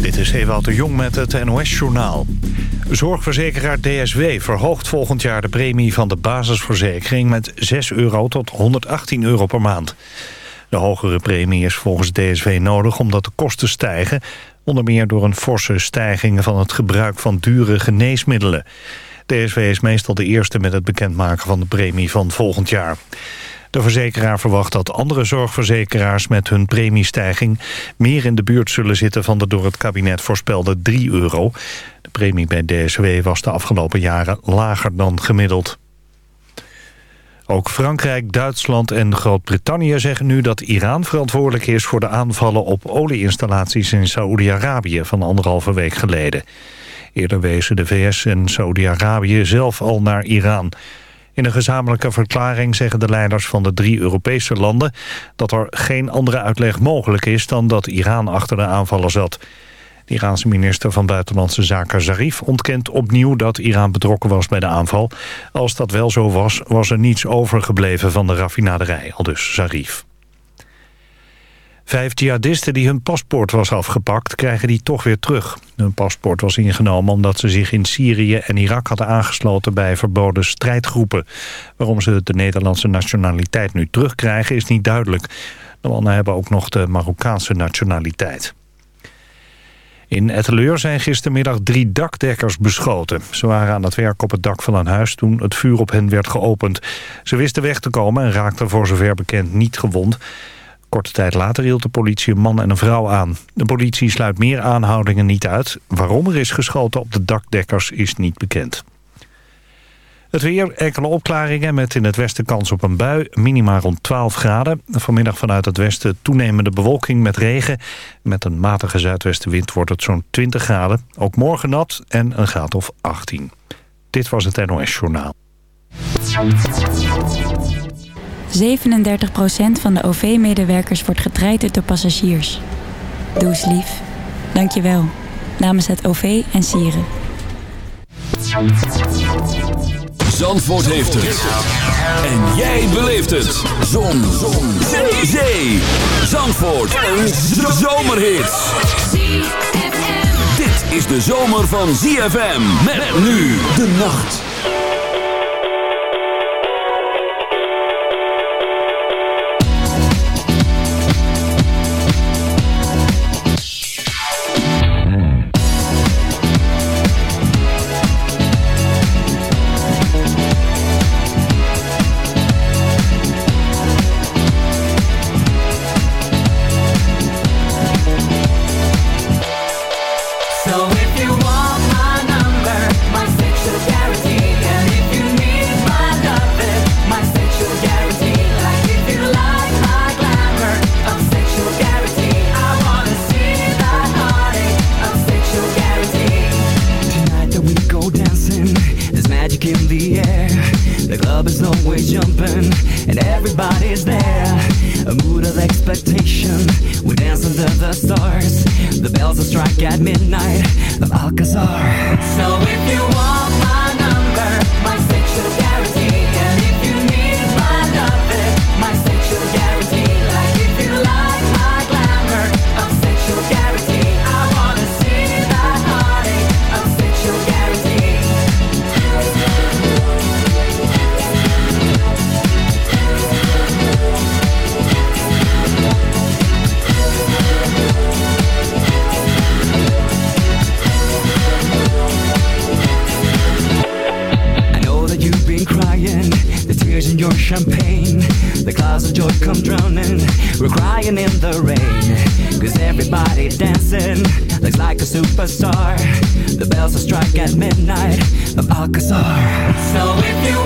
Dit is Ewout de Jong met het NOS-journaal. Zorgverzekeraar DSW verhoogt volgend jaar de premie van de basisverzekering... met 6 euro tot 118 euro per maand. De hogere premie is volgens DSW nodig omdat de kosten stijgen... onder meer door een forse stijging van het gebruik van dure geneesmiddelen. DSW is meestal de eerste met het bekendmaken van de premie van volgend jaar. De verzekeraar verwacht dat andere zorgverzekeraars met hun premiestijging meer in de buurt zullen zitten van de door het kabinet voorspelde 3 euro. De premie bij DSW was de afgelopen jaren lager dan gemiddeld. Ook Frankrijk, Duitsland en Groot-Brittannië zeggen nu dat Iran verantwoordelijk is voor de aanvallen op olieinstallaties in Saoedi-Arabië van anderhalve week geleden. Eerder wezen de VS en Saoedi-Arabië zelf al naar Iran. In een gezamenlijke verklaring zeggen de leiders van de drie Europese landen... dat er geen andere uitleg mogelijk is dan dat Iran achter de aanvallen zat. De Iraanse minister van Buitenlandse Zaken Zarif ontkent opnieuw dat Iran betrokken was bij de aanval. Als dat wel zo was, was er niets overgebleven van de raffinaderij, al dus Zarif. Vijf jihadisten die hun paspoort was afgepakt, krijgen die toch weer terug. Hun paspoort was ingenomen omdat ze zich in Syrië en Irak hadden aangesloten bij verboden strijdgroepen. Waarom ze de Nederlandse nationaliteit nu terugkrijgen is niet duidelijk. De mannen hebben ook nog de Marokkaanse nationaliteit. In Etteleur zijn gistermiddag drie dakdekkers beschoten. Ze waren aan het werk op het dak van een huis toen het vuur op hen werd geopend. Ze wisten weg te komen en raakten voor zover bekend niet gewond. Korte tijd later hield de politie een man en een vrouw aan. De politie sluit meer aanhoudingen niet uit. Waarom er is geschoten op de dakdekkers is niet bekend. Het weer, enkele opklaringen met in het westen kans op een bui. Minima rond 12 graden. Vanmiddag vanuit het westen toenemende bewolking met regen. Met een matige zuidwestenwind wordt het zo'n 20 graden. Ook morgen nat en een graad of 18. Dit was het NOS Journaal. 37% van de OV-medewerkers wordt getraind door passagiers. Doe eens lief. Dank je wel. Namens het OV en Sieren. Zandvoort heeft het. En jij beleeft het. Zon. Zon. Zee. Zandvoort. Een zomerhit. Dit is de zomer van ZFM. Met nu de nacht. Superstar. The bells will strike at midnight of Alcazar. So if you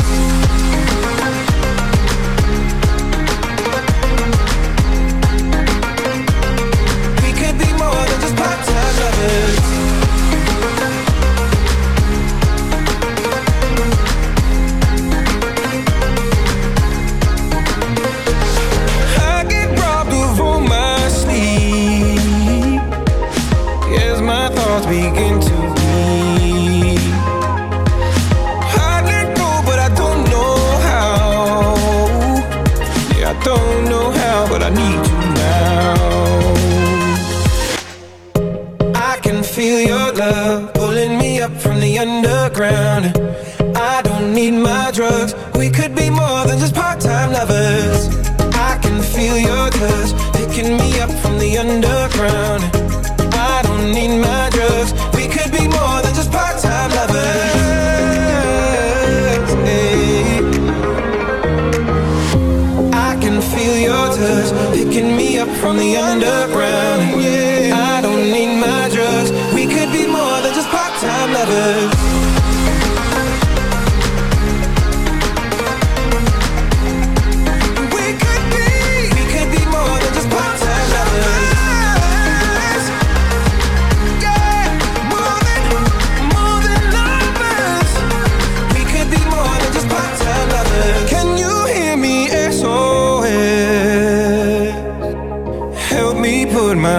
picking me up from the underground. I don't need my drugs. We could be more than just part-time lovers. Hey. I can feel your touch picking me up from the underground.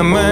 man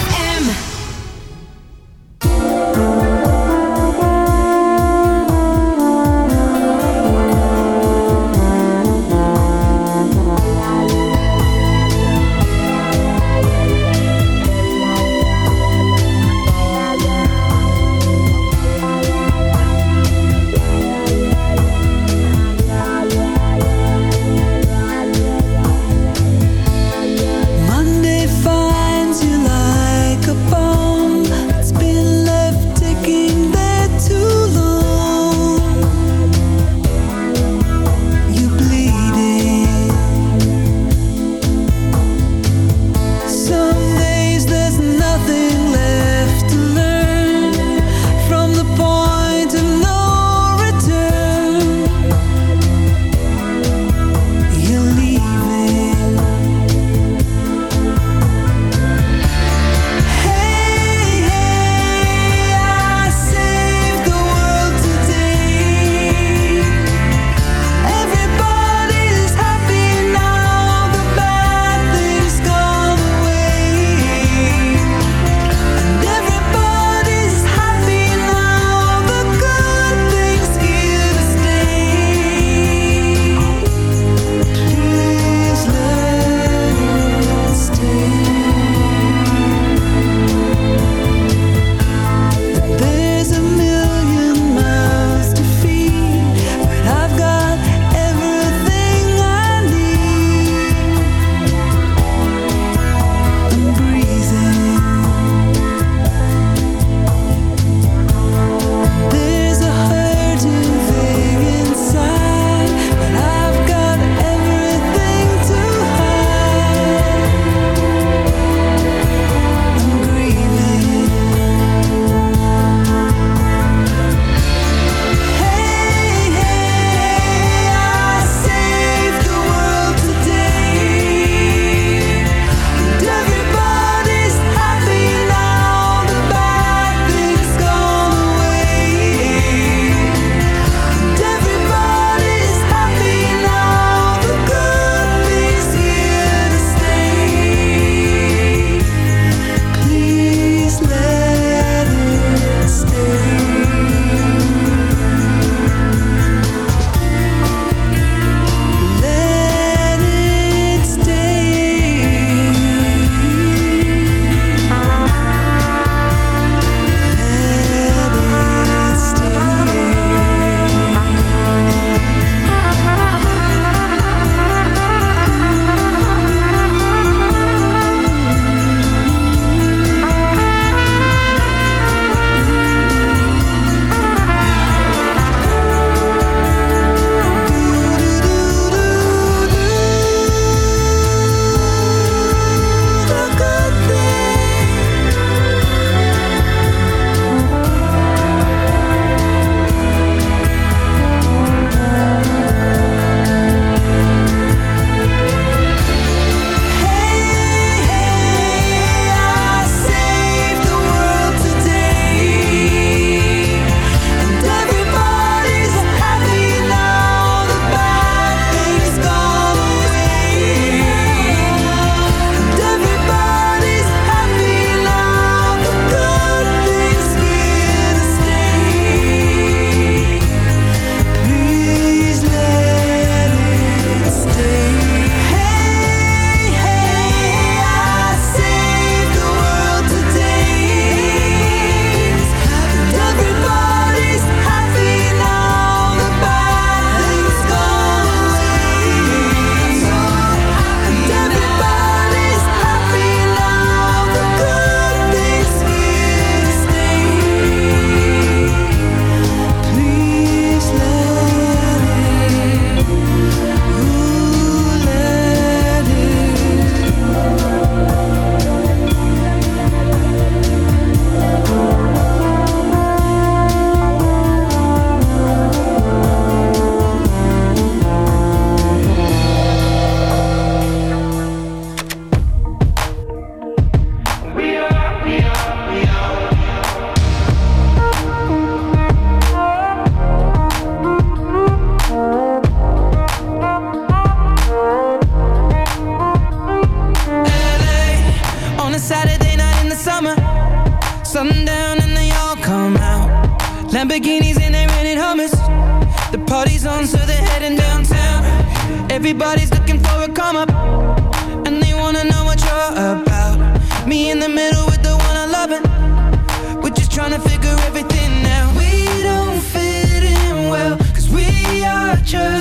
Me in the middle with the one I love and We're just trying to figure everything out. We don't fit in well Cause we are just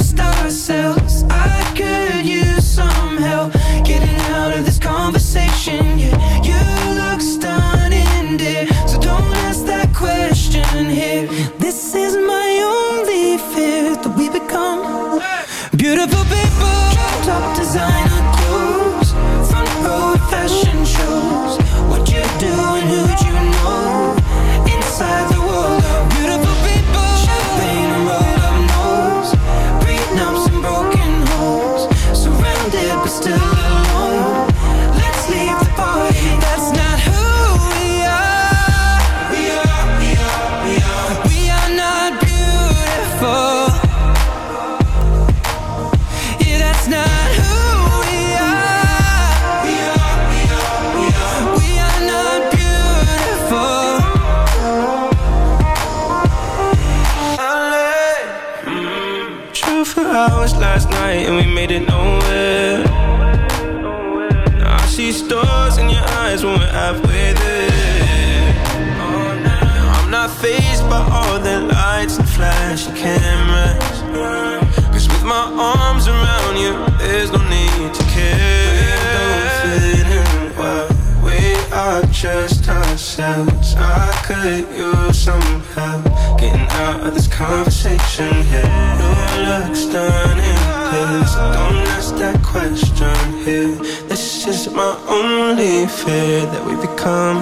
sense. I could use some help getting out of this conversation here. Your looks done in place. Don't ask that question here. This is my only fear that we become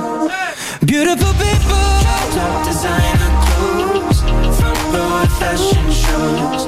beautiful people. Top designer clothes, front row fashion shows.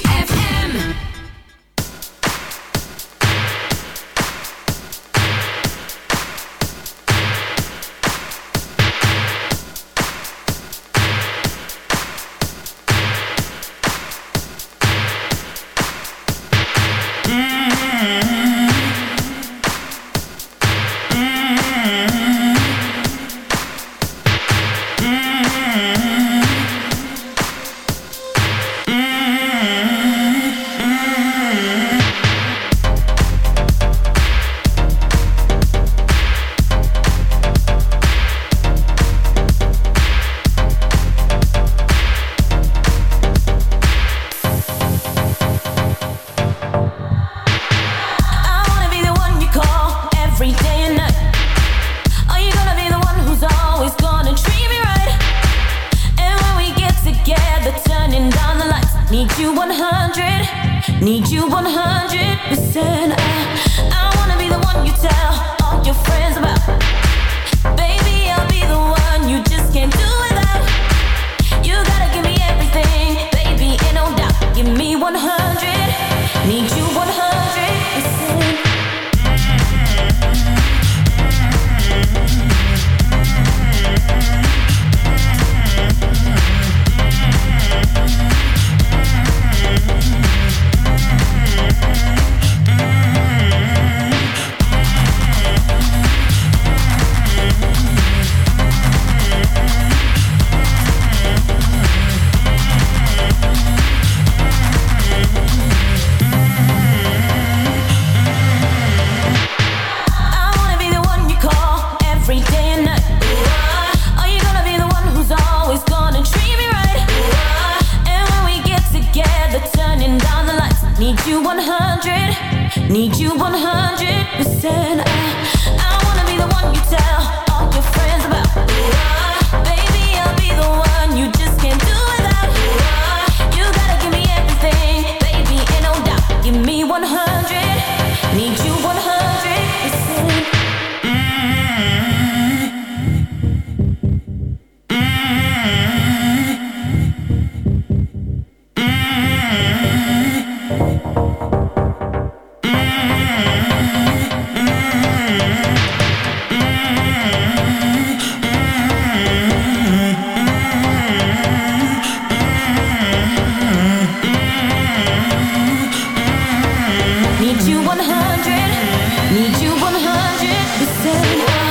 you 100, need you 100%. I, I wanna be the one you tell all your friends about. Baby, I'll be the one you just can't do without. You gotta give me Need you 100%.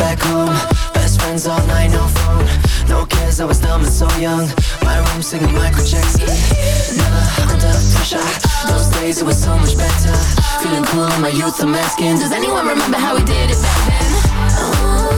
back home. Best friends all night, no phone. No cares, I was dumb and so young. My room singing Michael Jackson. Never under pressure. Those days it was so much better. Feeling cool in my youth, I'm asking Does anyone remember how we did it back then? Oh.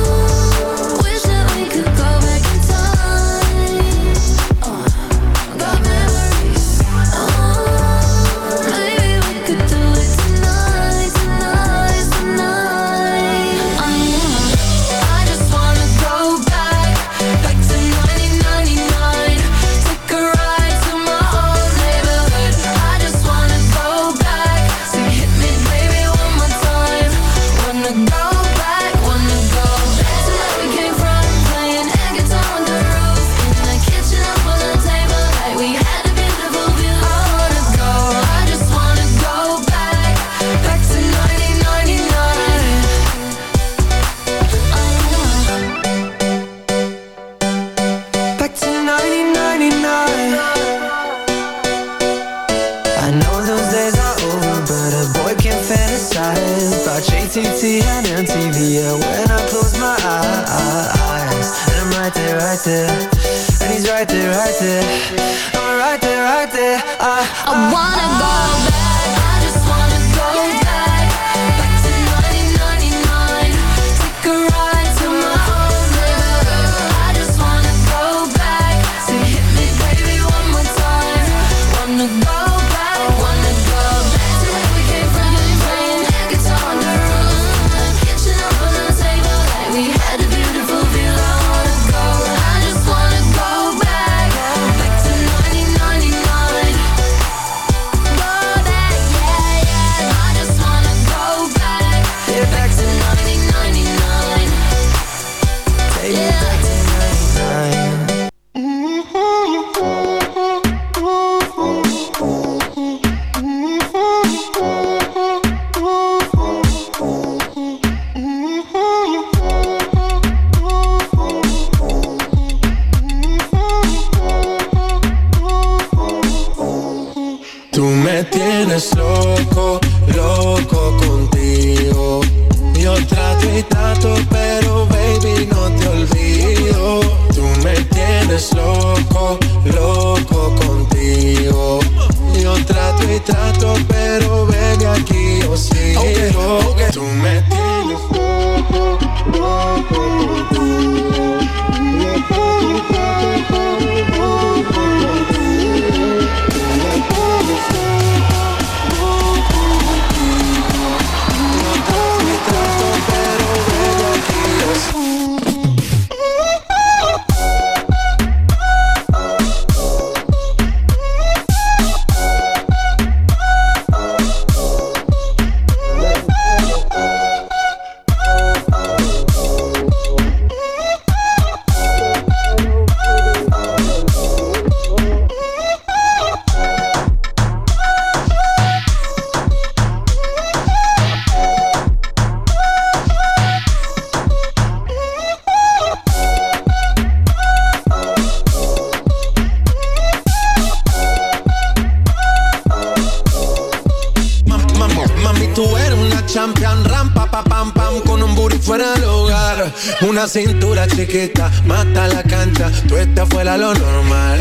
rampa, pa pam pam, con un booty fuera del hogar. Una cintura chiquita, mata la cancha, tú estás fuera lo normal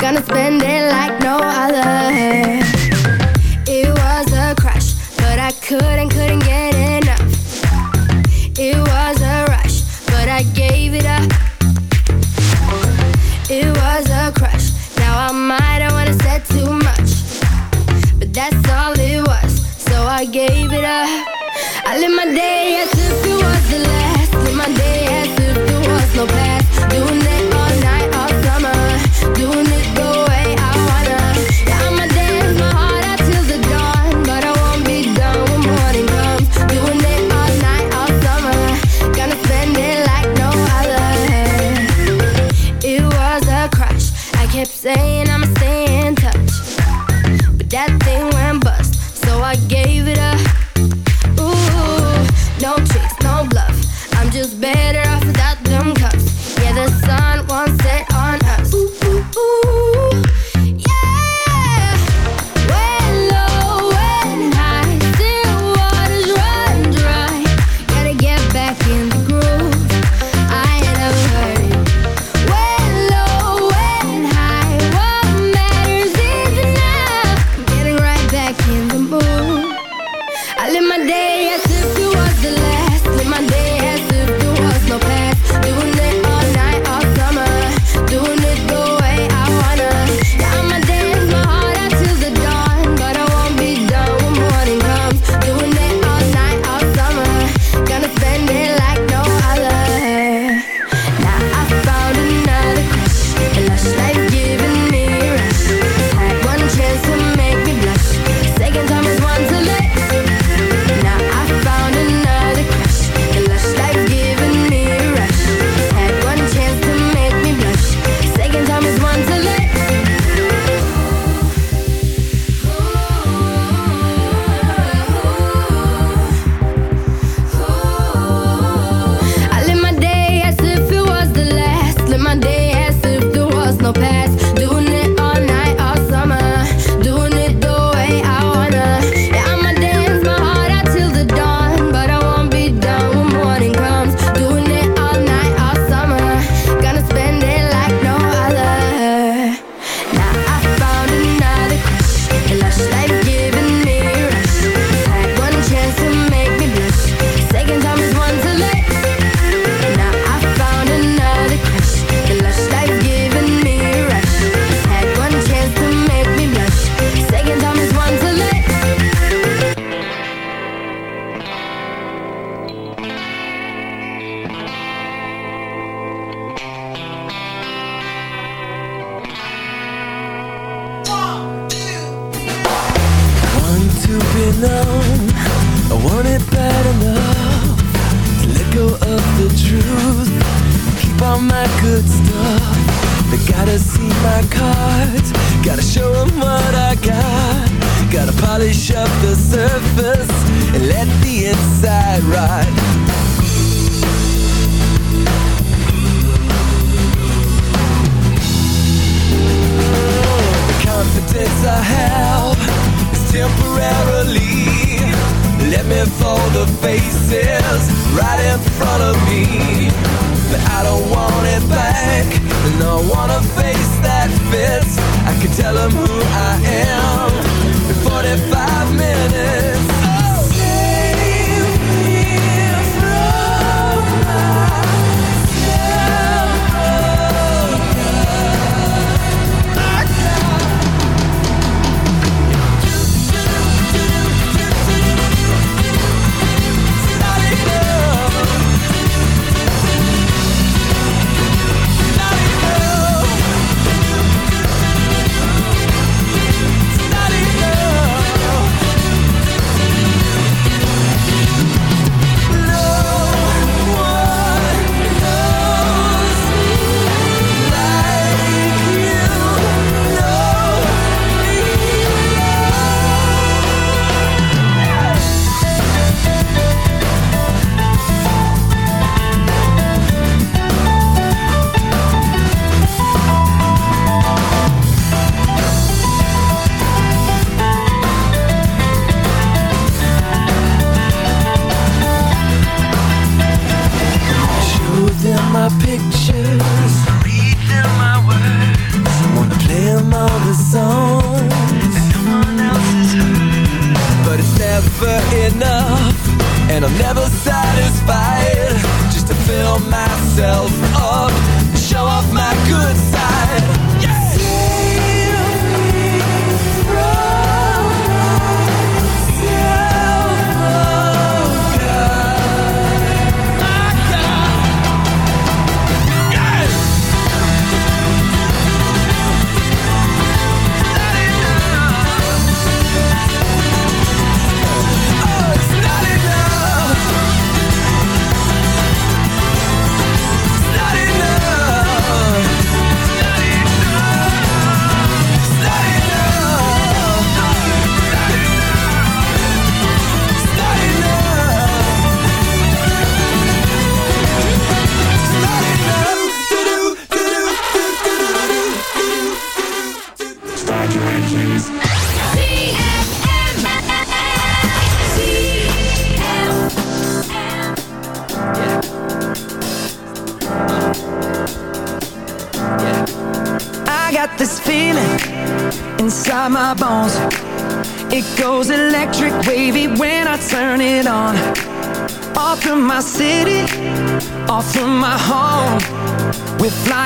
Gonna spend it like no other. It was a crush, but I couldn't, couldn't get enough. It was a rush, but I gave it up. It was a I wanna face that fits. I can tell them who I am.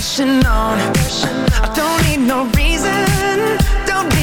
rushing on. I don't need no reason,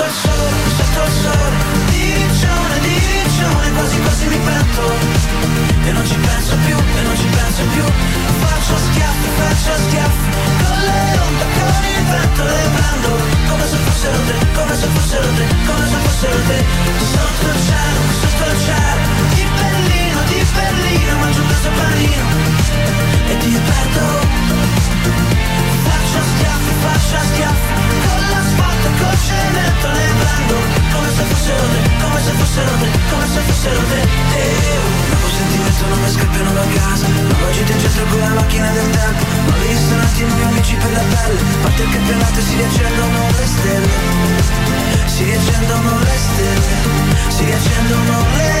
sotto il sole, sotto il sole. Diriccione, diriccione, quasi quasi mi pento. E non ci penso più, e non ci penso più. Faccio schiaffi, faccio schiaffi. Con le onde, con il vento le prendo Come se fossero te, come se fossero te, come se fossero te. Sotto il cielo, sotto il cielo. Di Berlino, di Berlino Mangio un pezzo panino. E ti perdo Faccio schiaffi, faccio schiaffi. Con la sotto Come se fossero te, come se fossero te, come se fossero te E io Un sentimento non mi scappano da casa Oggi ti gestro con la macchina del tempo Ma lì amici per la pelle Parte il campionato si riaccendono le stelle Si riaccendono le Si riaccendono le